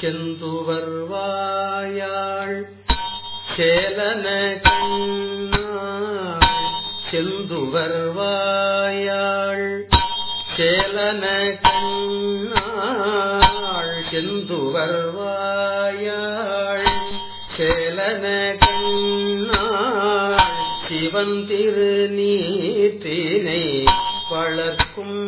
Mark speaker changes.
Speaker 1: செந்துவர் வாயாள் சேலன கண்ணாள் செந்துவர் வாயாள் சேலன கண்ணாள் செந்துவர் வாயாள் சேலன கண்ணாள் சிவன் திரு வளர்க்கும்